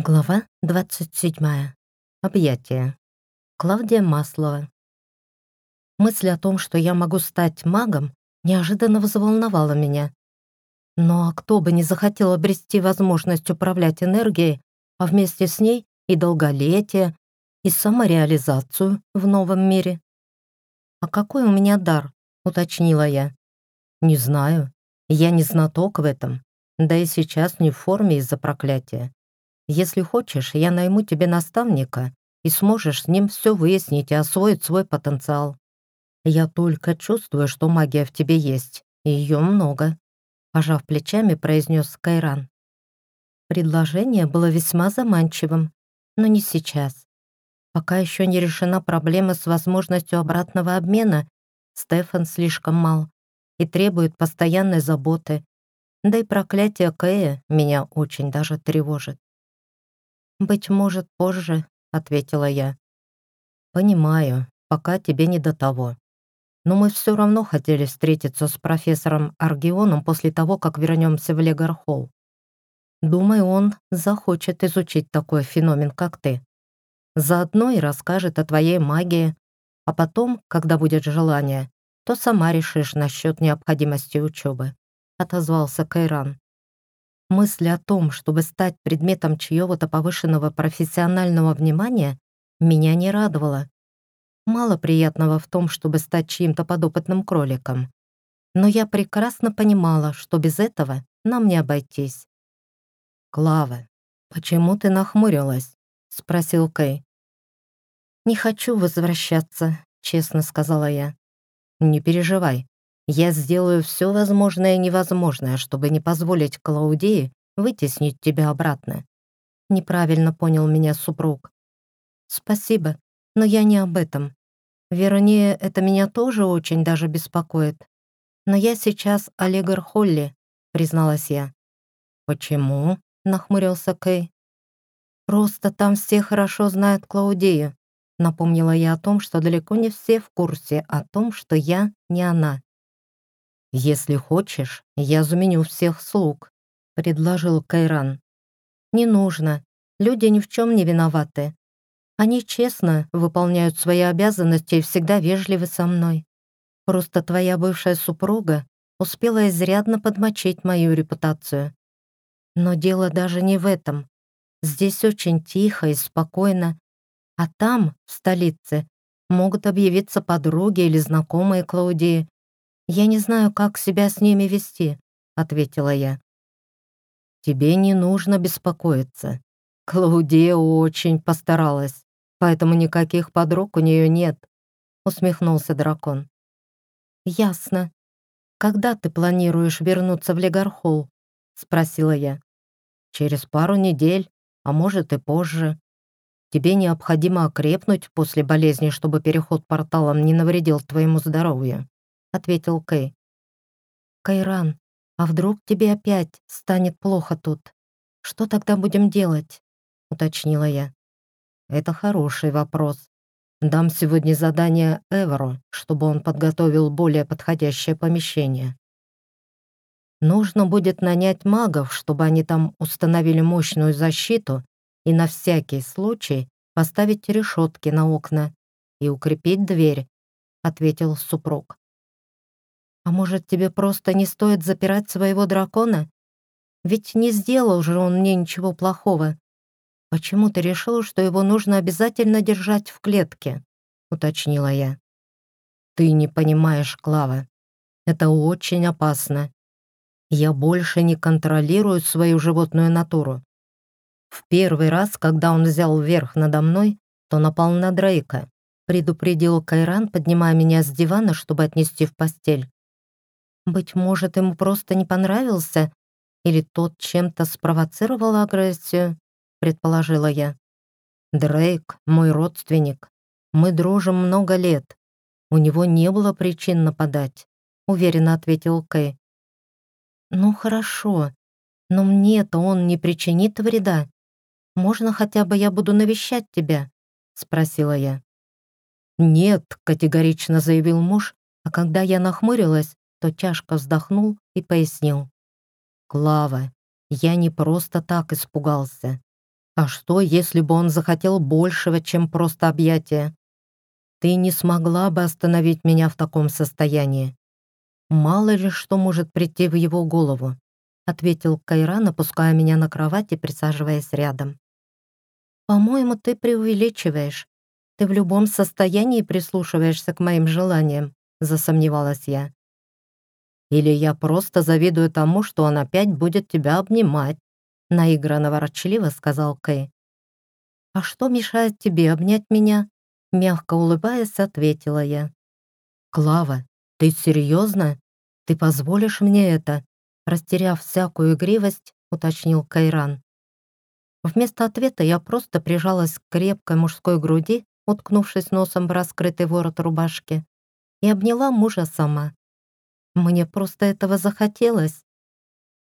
Глава 27. Объятие. Клавдия Маслова. Мысль о том, что я могу стать магом, неожиданно взволновала меня. Но кто бы не захотел обрести возможность управлять энергией, а вместе с ней и долголетие, и самореализацию в новом мире? «А какой у меня дар?» — уточнила я. «Не знаю. Я не знаток в этом. Да и сейчас не в форме из-за проклятия. Если хочешь, я найму тебе наставника, и сможешь с ним все выяснить и освоить свой потенциал. Я только чувствую, что магия в тебе есть, и ее много», — пожав плечами, произнес Кайран. Предложение было весьма заманчивым, но не сейчас. Пока еще не решена проблема с возможностью обратного обмена, Стефан слишком мал и требует постоянной заботы, да и проклятие Кэя меня очень даже тревожит. «Быть может, позже», — ответила я. «Понимаю, пока тебе не до того. Но мы все равно хотели встретиться с профессором Аргионом после того, как вернемся в Легархолл. Думаю, он захочет изучить такой феномен, как ты. Заодно и расскажет о твоей магии, а потом, когда будет желание, то сама решишь насчет необходимости учебы», — отозвался Кайран. Мысль о том, чтобы стать предметом чьего-то повышенного профессионального внимания, меня не радовала. Мало приятного в том, чтобы стать чьим-то подопытным кроликом. Но я прекрасно понимала, что без этого нам не обойтись. «Клава, почему ты нахмурилась?» — спросил Кэй. «Не хочу возвращаться», — честно сказала я. «Не переживай, я сделаю все возможное и невозможное, чтобы не позволить Клаудии вытеснить тебя обратно. Неправильно понял меня супруг. Спасибо, но я не об этом. Вернее, это меня тоже очень даже беспокоит. Но я сейчас Олегор Холли, призналась я. Почему? Нахмурился Кей. Просто там все хорошо знают Клаудию. Напомнила я о том, что далеко не все в курсе о том, что я не она. «Если хочешь, я заменю всех слуг», — предложил Кайран. «Не нужно. Люди ни в чем не виноваты. Они честно выполняют свои обязанности и всегда вежливы со мной. Просто твоя бывшая супруга успела изрядно подмочить мою репутацию. Но дело даже не в этом. Здесь очень тихо и спокойно. А там, в столице, могут объявиться подруги или знакомые Клаудии, «Я не знаю, как себя с ними вести», — ответила я. «Тебе не нужно беспокоиться. Клаудия очень постаралась, поэтому никаких подруг у нее нет», — усмехнулся дракон. «Ясно. Когда ты планируешь вернуться в Легархолл?» — спросила я. «Через пару недель, а может и позже. Тебе необходимо окрепнуть после болезни, чтобы переход порталом не навредил твоему здоровью». — ответил Кэй. «Кайран, а вдруг тебе опять станет плохо тут? Что тогда будем делать?» — уточнила я. «Это хороший вопрос. Дам сегодня задание Эверу, чтобы он подготовил более подходящее помещение. Нужно будет нанять магов, чтобы они там установили мощную защиту и на всякий случай поставить решетки на окна и укрепить дверь», — ответил супруг. А может, тебе просто не стоит запирать своего дракона? Ведь не сделал же он мне ничего плохого. Почему ты решил, что его нужно обязательно держать в клетке?» — уточнила я. «Ты не понимаешь, Клава. Это очень опасно. Я больше не контролирую свою животную натуру. В первый раз, когда он взял верх надо мной, то напал на Дрейка, предупредил Кайран, поднимая меня с дивана, чтобы отнести в постель. Быть может, ему просто не понравился? Или тот чем-то спровоцировал агрессию? Предположила я. Дрейк — мой родственник. Мы дружим много лет. У него не было причин нападать, уверенно ответил Кэй. Ну хорошо, но мне-то он не причинит вреда. Можно хотя бы я буду навещать тебя? Спросила я. «Нет», — категорично заявил муж, а когда я нахмурилась, то тяжко вздохнул и пояснил. «Клава, я не просто так испугался. А что, если бы он захотел большего, чем просто объятия? Ты не смогла бы остановить меня в таком состоянии. Мало ли что может прийти в его голову, ответил Кайран, опуская меня на кровать и присаживаясь рядом. По-моему, ты преувеличиваешь. Ты в любом состоянии прислушиваешься к моим желаниям, засомневалась я. Или я просто завидую тому, что он опять будет тебя обнимать, наигранно ворчливо сказал Кэй. «А что мешает тебе обнять меня?» Мягко улыбаясь, ответила я. «Клава, ты серьезно? Ты позволишь мне это?» Растеряв всякую игривость, уточнил Кайран. Вместо ответа я просто прижалась к крепкой мужской груди, уткнувшись носом в раскрытый ворот рубашки, и обняла мужа сама. Мне просто этого захотелось.